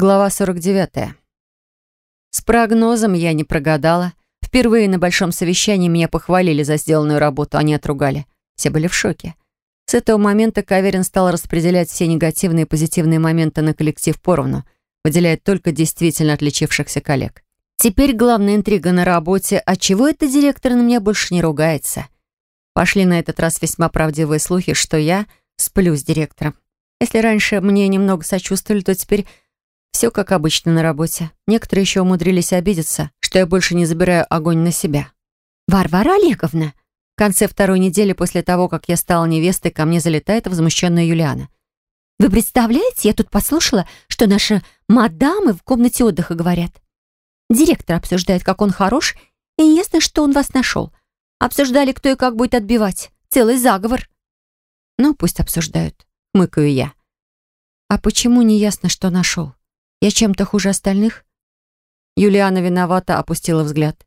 Глава 49. С прогнозом я не прогадала. Впервые на большом совещании меня похвалили за сделанную работу, они отругали. Все были в шоке. С этого момента Каверин стал распределять все негативные и позитивные моменты на коллектив поровну, выделяя только действительно отличившихся коллег. Теперь главная интрига на работе, а чего это директор на меня больше не ругается? Пошли на этот раз весьма правдивые слухи, что я сплю с директором. Если раньше мне немного сочувствовали, то теперь все как обычно на работе. Некоторые еще умудрились обидеться, что я больше не забираю огонь на себя. «Варвара Олеговна!» В конце второй недели после того, как я стала невестой, ко мне залетает возмущенная Юлиана. «Вы представляете, я тут послушала, что наши мадамы в комнате отдыха говорят. Директор обсуждает, как он хорош, и ясно, что он вас нашел. Обсуждали, кто и как будет отбивать. Целый заговор». «Ну, пусть обсуждают», — мыкаю я. «А почему не ясно, что нашел?» Я чем-то хуже остальных?» Юлиана виновата, опустила взгляд.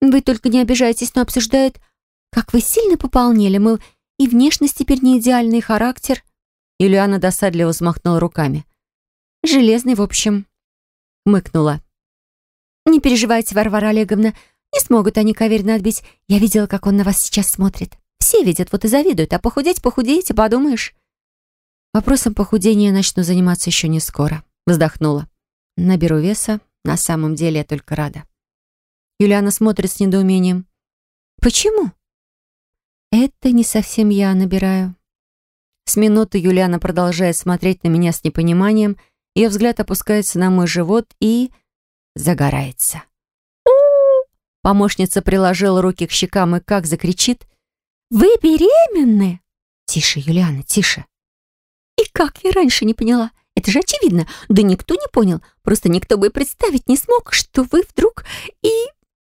«Вы только не обижайтесь, но обсуждают, как вы сильно пополнели. Мы и внешность теперь не идеальный, характер». Юлиана досадливо взмахнула руками. «Железный, в общем». Мыкнула. «Не переживайте, Варвара Олеговна. Не смогут они каверно отбить. Я видела, как он на вас сейчас смотрит. Все видят, вот и завидуют. А похудеть похудеете, подумаешь». Вопросом похудения я начну заниматься еще не скоро. Вздохнула. Наберу веса. На самом деле я только рада. Юлиана смотрит с недоумением. «Почему?» «Это не совсем я набираю». С минуты Юлиана продолжает смотреть на меня с непониманием. Ее взгляд опускается на мой живот и... загорается. Помощница приложила руки к щекам и как закричит. «Вы беременны?» «Тише, Юлиана, тише». «И как я раньше не поняла? Это же очевидно. Да никто не понял. Просто никто бы представить не смог, что вы вдруг и...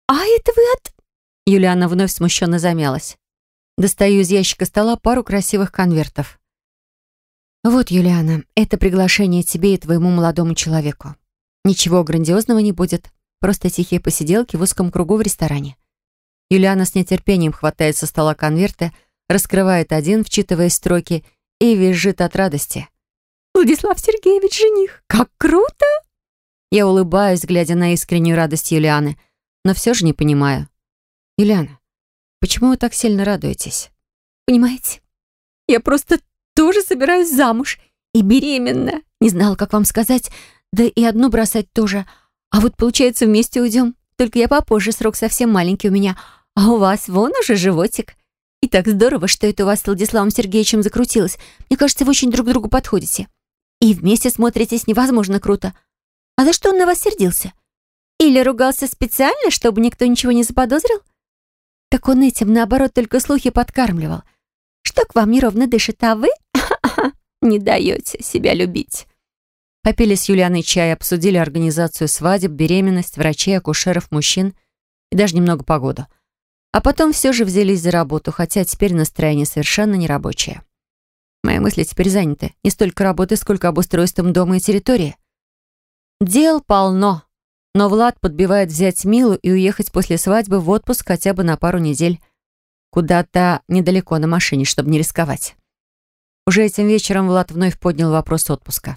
А это вы от...» Юлиана вновь смущенно замялась. Достаю из ящика стола пару красивых конвертов. «Вот, Юлиана, это приглашение тебе и твоему молодому человеку. Ничего грандиозного не будет. Просто тихие посиделки в узком кругу в ресторане». Юлиана с нетерпением хватает со стола конверты, раскрывает один, вчитывая строки, и визжит от радости. Владислав Сергеевич жених. Как круто!» Я улыбаюсь, глядя на искреннюю радость Юлианы, но все же не понимаю. «Юлиана, почему вы так сильно радуетесь?» «Понимаете, я просто тоже собираюсь замуж и беременна. Не знала, как вам сказать, да и одну бросать тоже. А вот, получается, вместе уйдем. Только я попозже, срок совсем маленький у меня. А у вас вон уже животик. И так здорово, что это у вас с Владиславом Сергеевичем закрутилось. Мне кажется, вы очень друг другу подходите. И вместе смотритесь невозможно круто. А за что он на вас сердился? Или ругался специально, чтобы никто ничего не заподозрил? Так он этим, наоборот, только слухи подкармливал. Что к вам неровно дышит, а вы не даете себя любить. Попили с Юлианой чай, обсудили организацию свадеб, беременность, врачей, акушеров, мужчин и даже немного погоду. А потом все же взялись за работу, хотя теперь настроение совершенно нерабочее. Мои мысли теперь заняты. Не столько работой, сколько обустройством дома и территории. Дел полно. Но Влад подбивает взять Милу и уехать после свадьбы в отпуск хотя бы на пару недель. Куда-то недалеко на машине, чтобы не рисковать. Уже этим вечером Влад вновь поднял вопрос отпуска.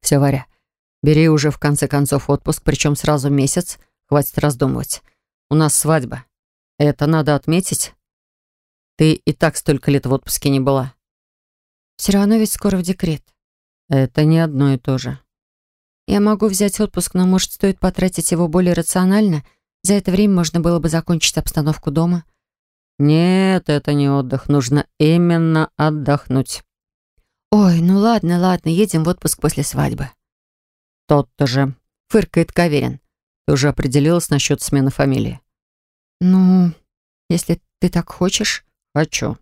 «Все, Варя, бери уже в конце концов отпуск, причем сразу месяц. Хватит раздумывать. У нас свадьба. Это надо отметить. Ты и так столько лет в отпуске не была. Все равно ведь скоро в декрет. Это не одно и то же. Я могу взять отпуск, но, может, стоит потратить его более рационально? За это время можно было бы закончить обстановку дома. Нет, это не отдых. Нужно именно отдохнуть. Ой, ну ладно, ладно, едем в отпуск после свадьбы. Тот-то же. Фыркает Каверин. Ты уже определилась насчет смены фамилии? Ну, если ты так хочешь. Хочу.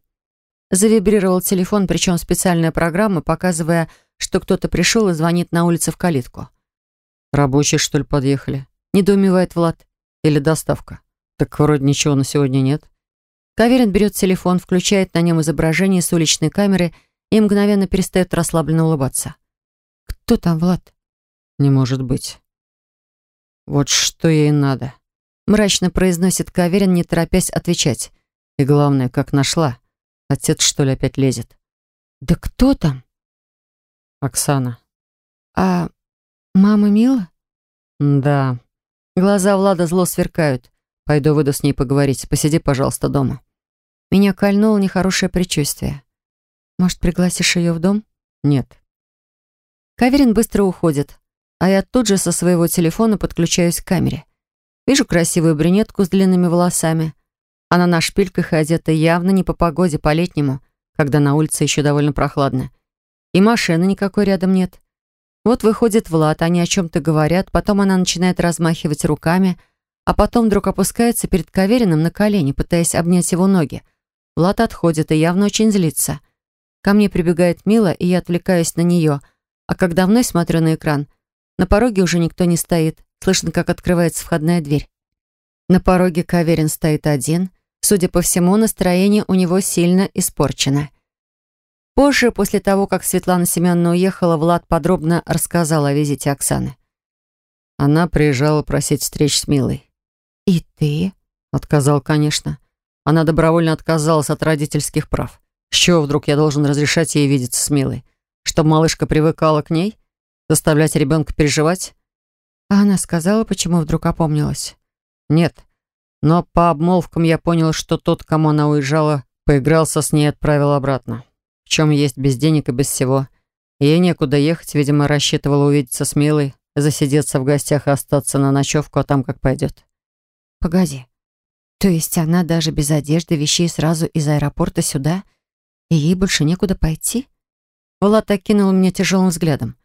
Завибрировал телефон, причем специальная программа, показывая, что кто-то пришел и звонит на улице в калитку. «Рабочие, что ли, подъехали?» — недоумевает Влад. «Или доставка?» «Так вроде ничего на сегодня нет». Каверин берет телефон, включает на нем изображение с уличной камеры и мгновенно перестает расслабленно улыбаться. «Кто там, Влад?» «Не может быть». «Вот что ей надо», — мрачно произносит Каверин, не торопясь отвечать. «И главное, как нашла». Отец, что ли, опять лезет? Да кто там? Оксана. А «Мама Мила?» «Да». Глаза Влада зло сверкают. Пойду выйду с ней поговорить. Посиди, пожалуйста, дома. Меня кольнуло нехорошее предчувствие. «Может, пригласишь ее в дом?» «Нет». Каверин быстро уходит, а я тут же со своего телефона подключаюсь к камере. Вижу красивую брюнетку с длинными волосами. Она на шпильках и одета явно не по погоде, по-летнему, когда на улице еще довольно прохладно. И машины никакой рядом нет. Вот выходит Влад, они о чем-то говорят, потом она начинает размахивать руками, а потом вдруг опускается перед Кавериным на колени, пытаясь обнять его ноги. Влад отходит и явно очень злится. Ко мне прибегает Мила, и я отвлекаюсь на нее — а когда вновь смотрю на экран, на пороге уже никто не стоит. Слышно, как открывается входная дверь. На пороге Каверин стоит один. Судя по всему, настроение у него сильно испорчено. Позже, после того, как Светлана Семеновна уехала, Влад подробно рассказал о визите Оксаны. Она приезжала просить встреч с Милой. «И ты?» Отказал, конечно. Она добровольно отказалась от родительских прав. С чего вдруг я должен разрешать ей видеться с Милой? Чтобы малышка привыкала к ней? Заставлять ребенка переживать? А она сказала, почему вдруг опомнилась? Нет. Но по обмолвкам я понял, что тот, кому она уезжала, поигрался с ней и отправил обратно. В чем есть без денег и без всего. Ей некуда ехать, видимо, рассчитывала увидеться с Милой, засидеться в гостях и остаться на ночевку, а там как пойдет. Погоди. То есть она даже без одежды, вещей сразу из аэропорта сюда? И ей больше некуда пойти? Влад окинул меня тяжелым взглядом.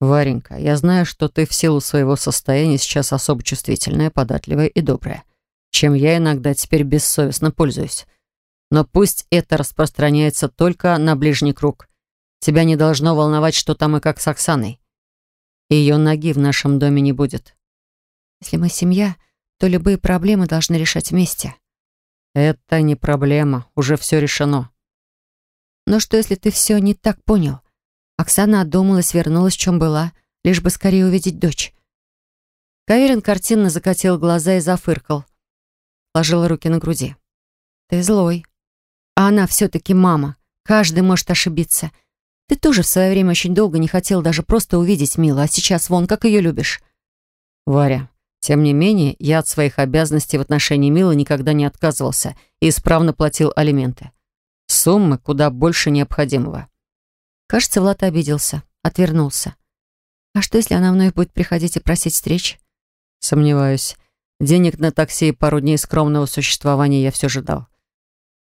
«Варенька, я знаю, что ты в силу своего состояния сейчас особо чувствительная, податливая и добрая, чем я иногда теперь бессовестно пользуюсь. Но пусть это распространяется только на ближний круг. Тебя не должно волновать, что там и как с Оксаной. Ее ноги в нашем доме не будет. Если мы семья, то любые проблемы должны решать вместе. Это не проблема, уже все решено. Но что, если ты все не так понял? Оксана одумалась, вернулась, в чем была, лишь бы скорее увидеть дочь. Каверин картинно закатил глаза и зафыркал. Ложила руки на груди. «Ты злой. А она все-таки мама. Каждый может ошибиться. Ты тоже в свое время очень долго не хотел даже просто увидеть Милу, а сейчас вон, как ее любишь». «Варя, тем не менее, я от своих обязанностей в отношении Милы никогда не отказывался и исправно платил алименты. Суммы куда больше необходимого. Кажется, Влад обиделся, отвернулся. А что, если она вновь будет приходить и просить встреч? Сомневаюсь. Денег на такси и пару дней скромного существования я все же дал.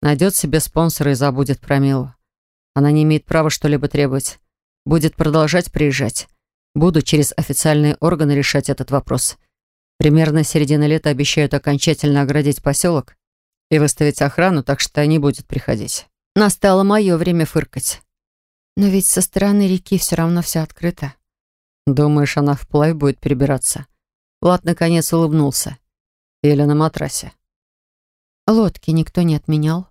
Найдет себе спонсора и забудет про Милу. Она не имеет права что-либо требовать. Будет продолжать приезжать. Буду через официальные органы решать этот вопрос. Примерно середина лета обещают окончательно оградить поселок и выставить охрану, так что не будет приходить. Настало мое время фыркать. Но ведь со стороны реки все равно все открыто. Думаешь, она вплавь будет перебираться? Влад наконец улыбнулся. Или на матрасе. Лодки никто не отменял.